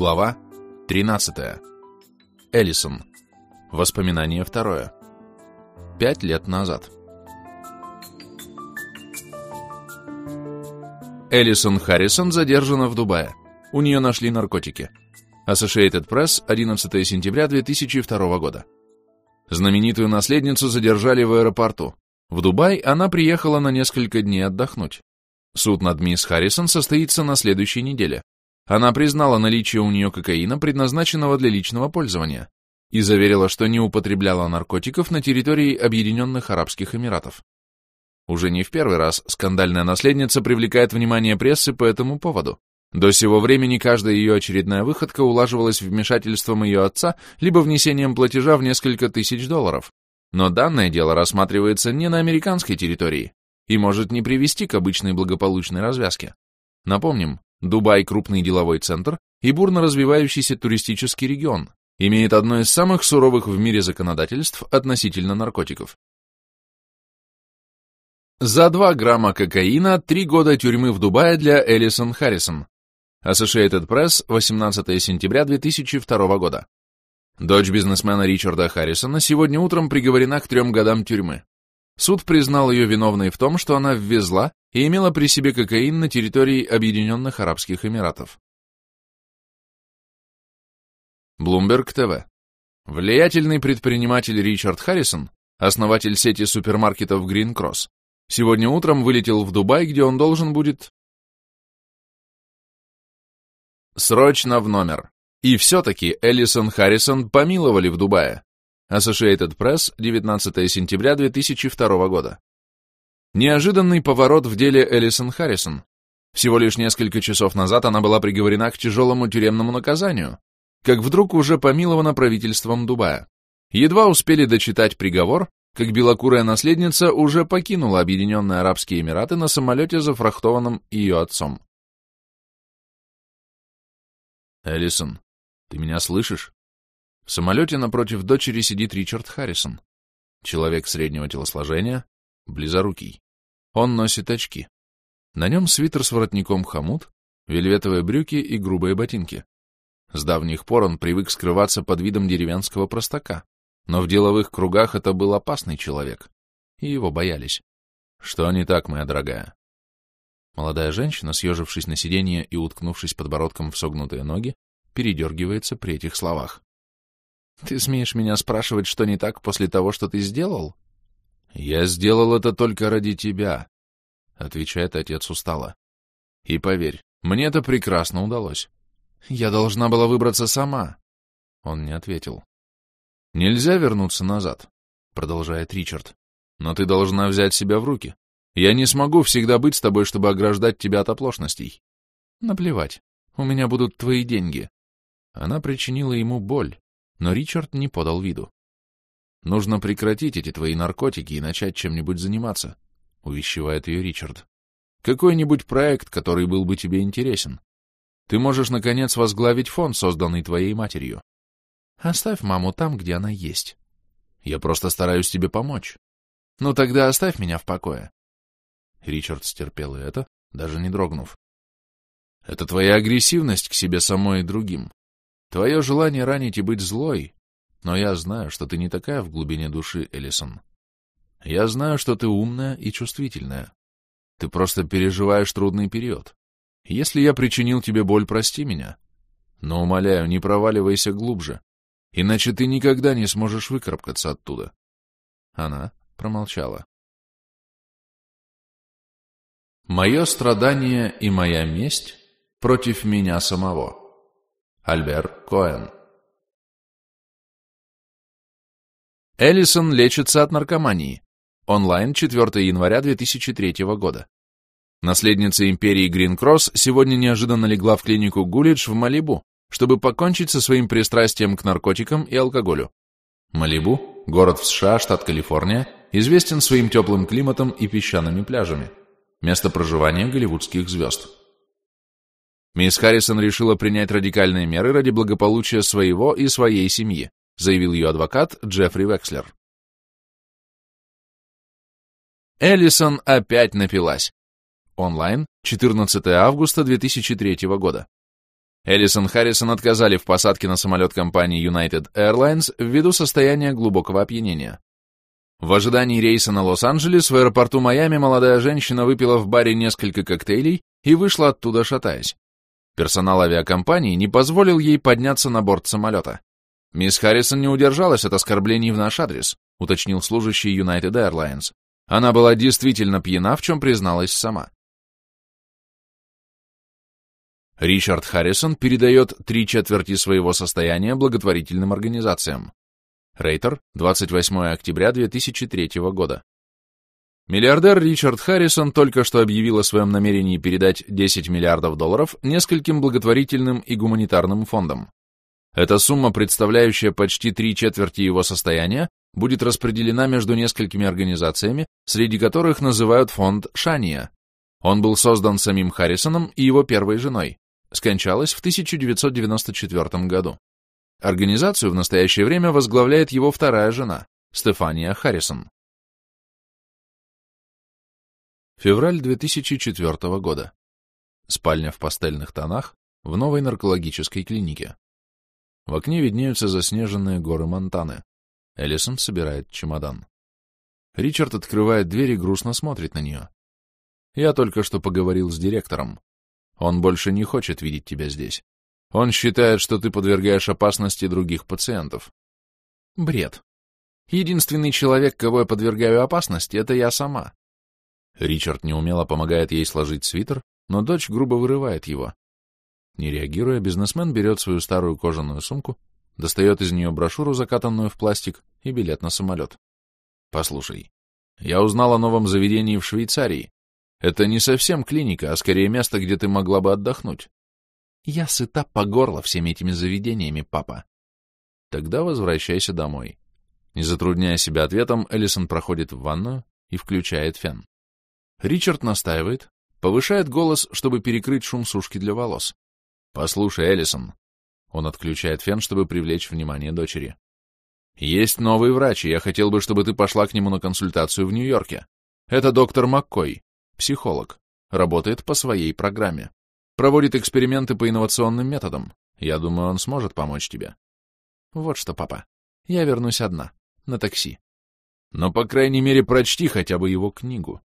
Глава 13. Эллисон. Воспоминание второе. Пять лет назад. Эллисон Харрисон задержана в Дубае. У нее нашли наркотики. Associated Press, 11 сентября 2002 года. Знаменитую наследницу задержали в аэропорту. В Дубай она приехала на несколько дней отдохнуть. Суд над мисс Харрисон состоится на следующей неделе. Она признала наличие у нее кокаина, предназначенного для личного пользования, и заверила, что не употребляла наркотиков на территории Объединенных Арабских Эмиратов. Уже не в первый раз скандальная наследница привлекает внимание прессы по этому поводу. До сего времени каждая ее очередная выходка улаживалась вмешательством ее отца либо внесением платежа в несколько тысяч долларов. Но данное дело рассматривается не на американской территории и может не привести к обычной благополучной развязке. Напомним, Дубай – крупный деловой центр и бурно развивающийся туристический регион, имеет одно из самых суровых в мире законодательств относительно наркотиков. За 2 грамма кокаина 3 года тюрьмы в Дубае для Элисон Харрисон. Associated Press, 18 сентября 2002 года. Дочь бизнесмена Ричарда Харрисона сегодня утром приговорена к трем годам тюрьмы. Суд признал ее виновной в том, что она ввезла и имела при себе кокаин на территории Объединенных Арабских Эмиратов. Bloomberg ТВ. Влиятельный предприниматель Ричард Харрисон, основатель сети супермаркетов Green Cross, сегодня утром вылетел в Дубай, где он должен будет... Срочно в номер. И все-таки Эллисон Харрисон помиловали в Дубае. Associated Press, 19 сентября 2002 года. Неожиданный поворот в деле Элисон Харрисон. Всего лишь несколько часов назад она была приговорена к тяжелому тюремному наказанию, как вдруг уже помилована правительством Дубая. Едва успели дочитать приговор, как белокурая наследница уже покинула Объединенные Арабские Эмираты на самолете, зафрахтованном ее отцом. Элисон, ты меня слышишь? В самолете напротив дочери сидит Ричард Харрисон. Человек среднего телосложения, близорукий. Он носит очки. На нем свитер с воротником хомут, вельветовые брюки и грубые ботинки. С давних пор он привык скрываться под видом деревенского простака, но в деловых кругах это был опасный человек, и его боялись. Что не так, моя дорогая? Молодая женщина, съежившись на сиденье и уткнувшись подбородком в согнутые ноги, передергивается при этих словах. Ты смеешь меня спрашивать, что не так после того, что ты сделал? Я сделал это только ради тебя, отвечает отец устало. И поверь, мне это прекрасно удалось. Я должна была выбраться сама. Он не ответил. Нельзя вернуться назад, продолжает Ричард. Но ты должна взять себя в руки. Я не смогу всегда быть с тобой, чтобы ограждать тебя от оплошностей. Наплевать. У меня будут твои деньги. Она причинила ему боль, но Ричард не подал виду. «Нужно прекратить эти твои наркотики и начать чем-нибудь заниматься», — увещевает ее Ричард. «Какой-нибудь проект, который был бы тебе интересен. Ты можешь, наконец, возглавить фонд, созданный твоей матерью. Оставь маму там, где она есть. Я просто стараюсь тебе помочь. Ну тогда оставь меня в покое». Ричард стерпел это, даже не дрогнув. «Это твоя агрессивность к себе самой и другим. Твое желание ранить и быть злой, но я знаю, что ты не такая в глубине души, Элисон. Я знаю, что ты умная и чувствительная. Ты просто переживаешь трудный период. Если я причинил тебе боль, прости меня. Но, умоляю, не проваливайся глубже, иначе ты никогда не сможешь выкарабкаться оттуда. Она промолчала. Мое страдание и моя месть против меня самого. Альбер Коэн. Эллисон лечится от наркомании. Онлайн 4 января 2003 года. Наследница империи Грин Кросс сегодня неожиданно легла в клинику Гулидж в Малибу, чтобы покончить со своим пристрастием к наркотикам и алкоголю. Малибу, город в США, штат Калифорния, известен своим теплым климатом и песчаными пляжами. Место проживания голливудских звезд. Мисс Харрисон решила принять радикальные меры ради благополучия своего и своей семьи, заявил ее адвокат Джеффри Векслер. Эллисон опять напилась. Онлайн, 14 августа 2003 года. Эллисон Харрисон отказали в посадке на самолет компании United Airlines ввиду состояния глубокого опьянения. В ожидании рейса на Лос-Анджелес в аэропорту Майами молодая женщина выпила в баре несколько коктейлей и вышла оттуда шатаясь. Персонал авиакомпании не позволил ей подняться на борт самолета. Мисс Харрисон не удержалась от оскорблений в наш адрес, уточнил служащий United Airlines. Она была действительно пьяна, в чем призналась сама. Ричард Харрисон передает три четверти своего состояния благотворительным организациям. Рейтер, 28 октября 2003 года. Миллиардер Ричард Харрисон только что объявил о своем намерении передать 10 миллиардов долларов нескольким благотворительным и гуманитарным фондам. Эта сумма, представляющая почти три четверти его состояния, будет распределена между несколькими организациями, среди которых называют фонд Шания. Он был создан самим Харрисоном и его первой женой. Скончалась в 1994 году. Организацию в настоящее время возглавляет его вторая жена, Стефания Харрисон. Февраль 2004 года. Спальня в пастельных тонах в новой наркологической клинике. В окне виднеются заснеженные горы Монтаны. Эллисон собирает чемодан. Ричард открывает дверь и грустно смотрит на нее. Я только что поговорил с директором. Он больше не хочет видеть тебя здесь. Он считает, что ты подвергаешь опасности других пациентов. Бред. Единственный человек, кого я подвергаю опасности, это я сама. Ричард неумело помогает ей сложить свитер, но дочь грубо вырывает его. Не реагируя, бизнесмен берет свою старую кожаную сумку, достает из нее брошюру, закатанную в пластик, и билет на самолет. Послушай, я узнал о новом заведении в Швейцарии. Это не совсем клиника, а скорее место, где ты могла бы отдохнуть. Я сыта по горло всеми этими заведениями, папа. Тогда возвращайся домой. Не затрудняя себя ответом, Эллисон проходит в ванную и включает фен. Ричард настаивает, повышает голос, чтобы перекрыть шум сушки для волос. «Послушай, Эллисон». Он отключает фен, чтобы привлечь внимание дочери. «Есть новый врач, и я хотел бы, чтобы ты пошла к нему на консультацию в Нью-Йорке. Это доктор Маккой, психолог, работает по своей программе. Проводит эксперименты по инновационным методам. Я думаю, он сможет помочь тебе. Вот что, папа, я вернусь одна, на такси. Но, по крайней мере, прочти хотя бы его книгу,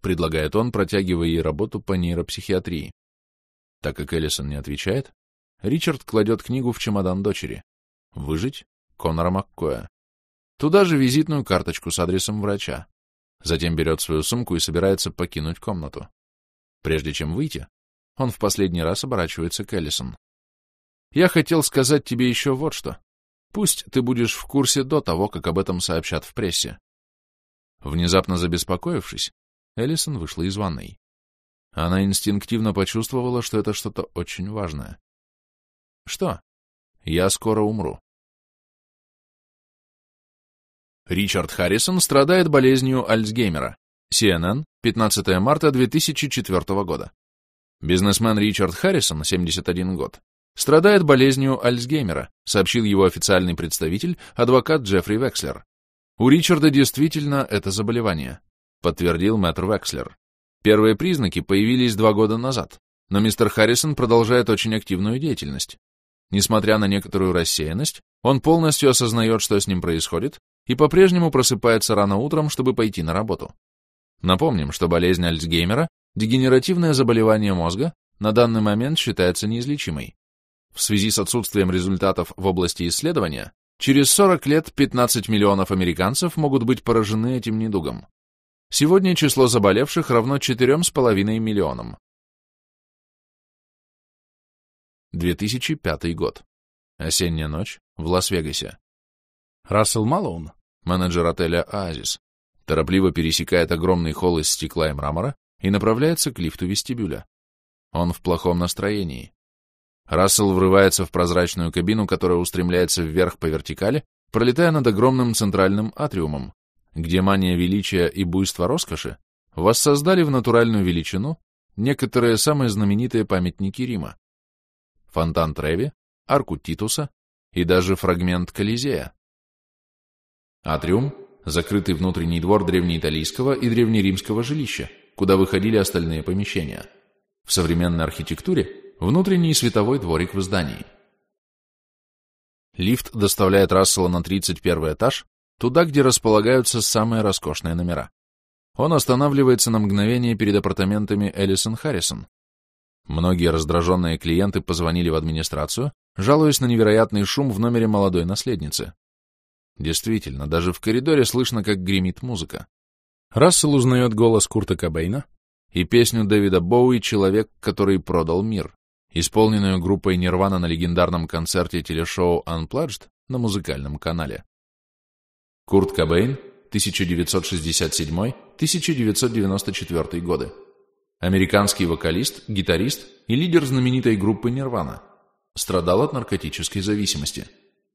предлагает он, протягивая ей работу по нейропсихиатрии. Так как Эллисон не отвечает, Ричард кладет книгу в чемодан дочери. Выжить Конора Маккоя. Туда же визитную карточку с адресом врача. Затем берет свою сумку и собирается покинуть комнату. Прежде чем выйти, он в последний раз оборачивается к Эллисон. «Я хотел сказать тебе еще вот что. Пусть ты будешь в курсе до того, как об этом сообщат в прессе». Внезапно забеспокоившись, Эллисон вышла из ванной. Она инстинктивно почувствовала, что это что-то очень важное. «Что? Я скоро умру». Ричард Харрисон страдает болезнью Альцгеймера. CNN, 15 марта 2004 года. Бизнесмен Ричард Харрисон, 71 год, страдает болезнью Альцгеймера, сообщил его официальный представитель, адвокат Джеффри Векслер. У Ричарда действительно это заболевание, подтвердил мэтр Векслер. Первые признаки появились два года назад, но мистер Харрисон продолжает очень активную деятельность. Несмотря на некоторую рассеянность, он полностью осознает, что с ним происходит, и по-прежнему просыпается рано утром, чтобы пойти на работу. Напомним, что болезнь Альцгеймера Дегенеративное заболевание мозга на данный момент считается неизлечимой. В связи с отсутствием результатов в области исследования, через 40 лет 15 миллионов американцев могут быть поражены этим недугом. Сегодня число заболевших равно 4,5 миллионам. 2005 год. Осенняя ночь в Лас-Вегасе. Рассел Малоун, менеджер отеля «Оазис», торопливо пересекает огромный холл из стекла и мрамора и направляется к лифту вестибюля. Он в плохом настроении. Рассел врывается в прозрачную кабину, которая устремляется вверх по вертикали, пролетая над огромным центральным атриумом, где мания величия и буйство роскоши воссоздали в натуральную величину некоторые самые знаменитые памятники Рима. Фонтан Треви, арку Титуса и даже фрагмент Колизея. Атриум — закрытый внутренний двор древнеиталийского и древнеримского жилища, куда выходили остальные помещения. В современной архитектуре внутренний световой дворик в здании. Лифт доставляет Рассела на 31 этаж, туда, где располагаются самые роскошные номера. Он останавливается на мгновение перед апартаментами Элисон Харрисон. Многие раздраженные клиенты позвонили в администрацию, жалуясь на невероятный шум в номере молодой наследницы. Действительно, даже в коридоре слышно, как гремит музыка. Рассел узнает голос Курта Кобейна и песню Дэвида Боуи «Человек, который продал мир», исполненную группой Нирвана на легендарном концерте телешоу Unplugged на музыкальном канале. Курт Кобейн, 1967-1994 годы. Американский вокалист, гитарист и лидер знаменитой группы Нирвана. Страдал от наркотической зависимости.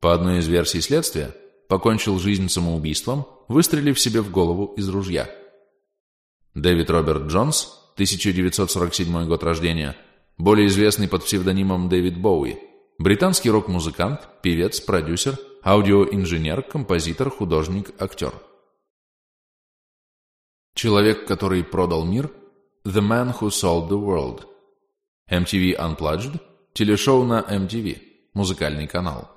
По одной из версий следствия, покончил жизнь самоубийством, выстрелив себе в голову из ружья. Дэвид Роберт Джонс, 1947 год рождения, более известный под псевдонимом Дэвид Боуи, британский рок-музыкант, певец, продюсер, аудиоинженер, композитор, художник, актер. Человек, который продал мир, The Man Who Sold the World. MTV Unplugged, телешоу на MTV, музыкальный канал.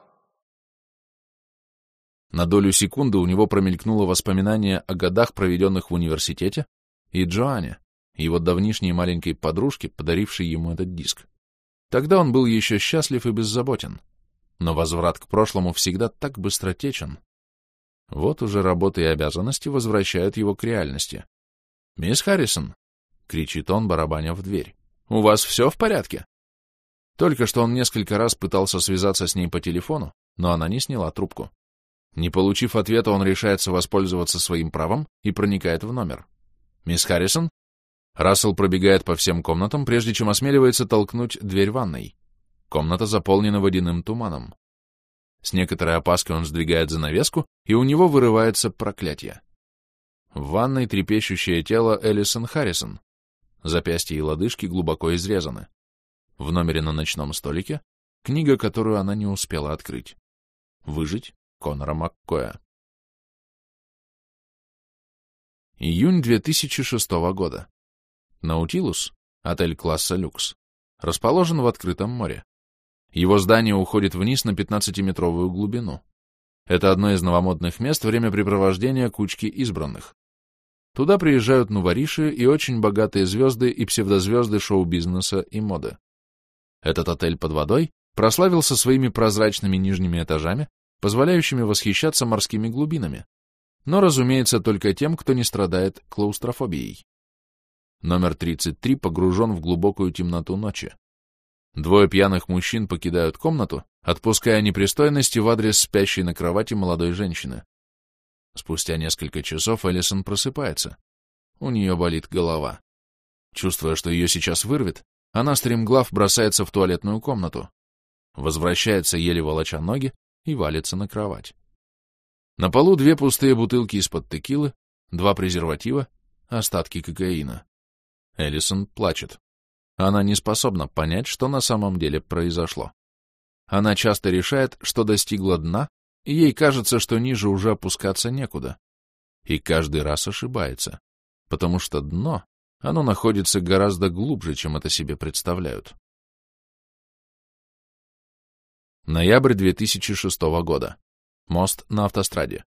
На долю секунды у него промелькнуло воспоминание о годах, проведенных в университете, и Джоанне, его давнишней маленькой подружке, подарившей ему этот диск. Тогда он был еще счастлив и беззаботен. Но возврат к прошлому всегда так быстротечен. Вот уже работа и обязанности возвращают его к реальности. «Мисс Харрисон!» — кричит он, барабаня в дверь. «У вас все в порядке?» Только что он несколько раз пытался связаться с ней по телефону, но она не сняла трубку. Не получив ответа, он решается воспользоваться своим правом и проникает в номер. «Мисс Харрисон?» Рассел пробегает по всем комнатам, прежде чем осмеливается толкнуть дверь ванной. Комната заполнена водяным туманом. С некоторой опаской он сдвигает занавеску, и у него вырывается проклятие. В ванной трепещущее тело Элисон Харрисон. Запястья и лодыжки глубоко изрезаны. В номере на ночном столике книга, которую она не успела открыть. «Выжить» Конора Маккоя. Июнь 2006 года. Наутилус, отель класса люкс, расположен в открытом море. Его здание уходит вниз на 15-метровую глубину. Это одно из новомодных мест времяпрепровождения кучки избранных. Туда приезжают нувориши и очень богатые звезды и псевдозвезды шоу-бизнеса и моды. Этот отель под водой прославился своими прозрачными нижними этажами, позволяющими восхищаться морскими глубинами, но, разумеется, только тем, кто не страдает клаустрофобией. Номер 33 погружен в глубокую темноту ночи. Двое пьяных мужчин покидают комнату, отпуская непристойности в адрес спящей на кровати молодой женщины. Спустя несколько часов Эллисон просыпается. У нее болит голова. Чувствуя, что ее сейчас вырвет, она стремглав бросается в туалетную комнату. Возвращается, еле волоча ноги, и валится на кровать. На полу две пустые бутылки из-под текилы, два презерватива, остатки кокаина. Эллисон плачет. Она не способна понять, что на самом деле произошло. Она часто решает, что достигла дна, и ей кажется, что ниже уже опускаться некуда. И каждый раз ошибается, потому что дно, оно находится гораздо глубже, чем это себе представляют. Ноябрь 2006 года. Мост на автостраде.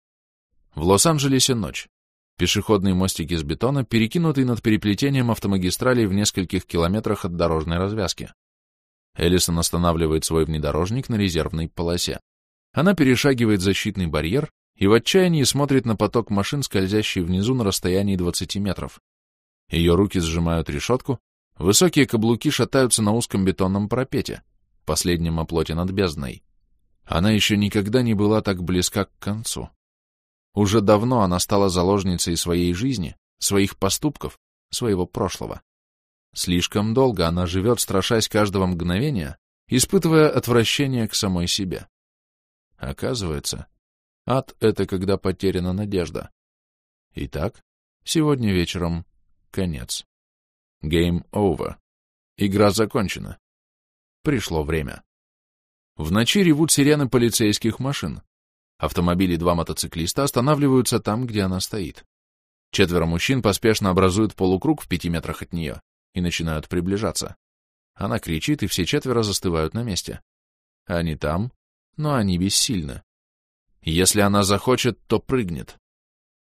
В Лос-Анджелесе ночь. Пешеходный мостик из бетона, перекинутый над переплетением автомагистралей в нескольких километрах от дорожной развязки. Эллисон останавливает свой внедорожник на резервной полосе. Она перешагивает защитный барьер и в отчаянии смотрит на поток машин, скользящий внизу на расстоянии 20 метров. Ее руки сжимают решетку, высокие каблуки шатаются на узком бетонном парапете, последнем оплоте над бездной. Она еще никогда не была так близка к концу. Уже давно она стала заложницей своей жизни, своих поступков, своего прошлого. Слишком долго она живет, страшась каждого мгновения, испытывая отвращение к самой себе. Оказывается, ад — это когда потеряна надежда. Итак, сегодня вечером конец. Game over. Игра закончена. Пришло время. В ночи ревут сирены полицейских машин. Автомобили два мотоциклиста останавливаются там, где она стоит. Четверо мужчин поспешно образуют полукруг в пяти метрах от нее и начинают приближаться. Она кричит, и все четверо застывают на месте. Они там, но они бессильны. Если она захочет, то прыгнет.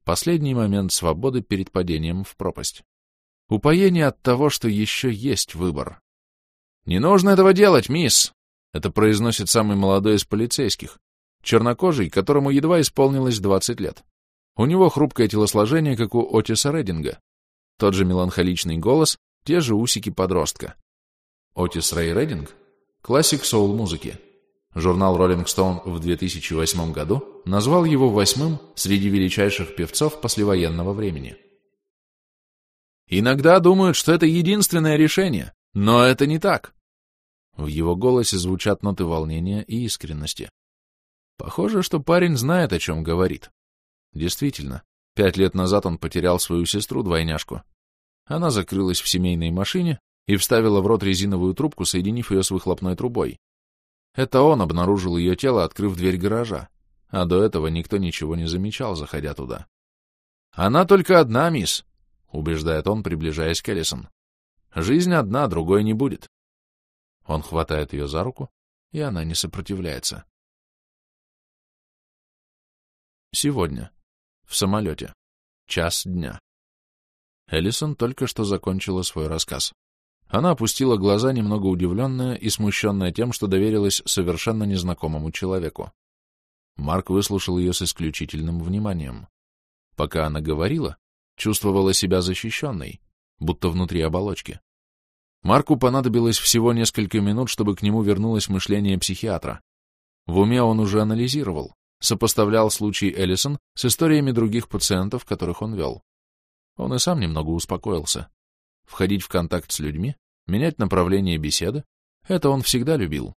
Последний момент свободы перед падением в пропасть. Упоение от того, что еще есть выбор. «Не нужно этого делать, мисс!» Это произносит самый молодой из полицейских, чернокожий, которому едва исполнилось 20 лет. У него хрупкое телосложение, как у Отиса Рединга. Тот же меланхоличный голос, те же усики подростка. Отис Рэй Рединг — классик соул-музыки. Журнал Rolling Stone в 2008 году назвал его восьмым среди величайших певцов послевоенного времени. Иногда думают, что это единственное решение, но это не так. В его голосе звучат ноты волнения и искренности. Похоже, что парень знает, о чем говорит. Действительно, пять лет назад он потерял свою сестру-двойняшку. Она закрылась в семейной машине и вставила в рот резиновую трубку, соединив ее с выхлопной трубой. Это он обнаружил ее тело, открыв дверь гаража, а до этого никто ничего не замечал, заходя туда. «Она только одна, мисс», — убеждает он, приближаясь к Эллисон. «Жизнь одна, другой не будет». Он хватает ее за руку, и она не сопротивляется. Сегодня. В самолете. Час дня. Эллисон только что закончила свой рассказ. Она опустила глаза, немного удивленная и смущенная тем, что доверилась совершенно незнакомому человеку. Марк выслушал ее с исключительным вниманием. Пока она говорила, чувствовала себя защищенной, будто внутри оболочки. Марку понадобилось всего несколько минут, чтобы к нему вернулось мышление психиатра. В уме он уже анализировал, сопоставлял случай Эллисон с историями других пациентов, которых он вел. Он и сам немного успокоился. Входить в контакт с людьми, менять направление беседы — это он всегда любил.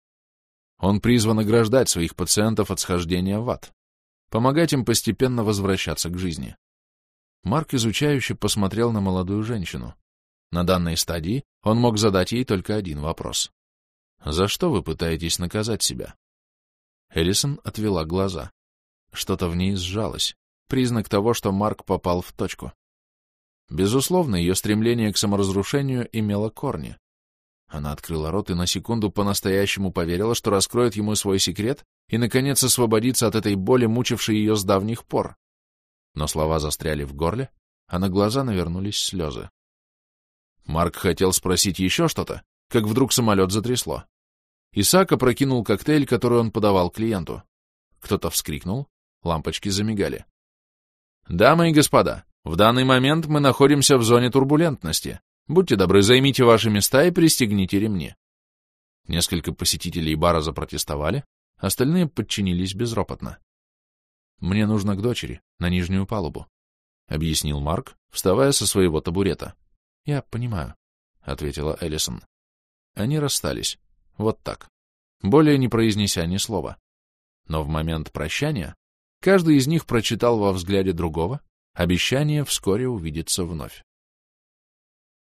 Он призван ограждать своих пациентов от схождения в ад, помогать им постепенно возвращаться к жизни. Марк изучающе посмотрел на молодую женщину. На данной стадии он мог задать ей только один вопрос. «За что вы пытаетесь наказать себя?» Эллисон отвела глаза. Что-то в ней сжалось, признак того, что Марк попал в точку. Безусловно, ее стремление к саморазрушению имело корни. Она открыла рот и на секунду по-настоящему поверила, что раскроет ему свой секрет и, наконец, освободится от этой боли, мучившей ее с давних пор. Но слова застряли в горле, а на глаза навернулись слезы. Марк хотел спросить еще что-то, как вдруг самолет затрясло. Исаак опрокинул коктейль, который он подавал клиенту. Кто-то вскрикнул, лампочки замигали. «Дамы и господа, в данный момент мы находимся в зоне турбулентности. Будьте добры, займите ваши места и пристегните ремни». Несколько посетителей бара запротестовали, остальные подчинились безропотно. «Мне нужно к дочери, на нижнюю палубу», — объяснил Марк, вставая со своего табурета. «Я понимаю», — ответила Эллисон. Они расстались. Вот так. Более не произнеся ни слова. Но в момент прощания каждый из них прочитал во взгляде другого обещание вскоре увидеться вновь.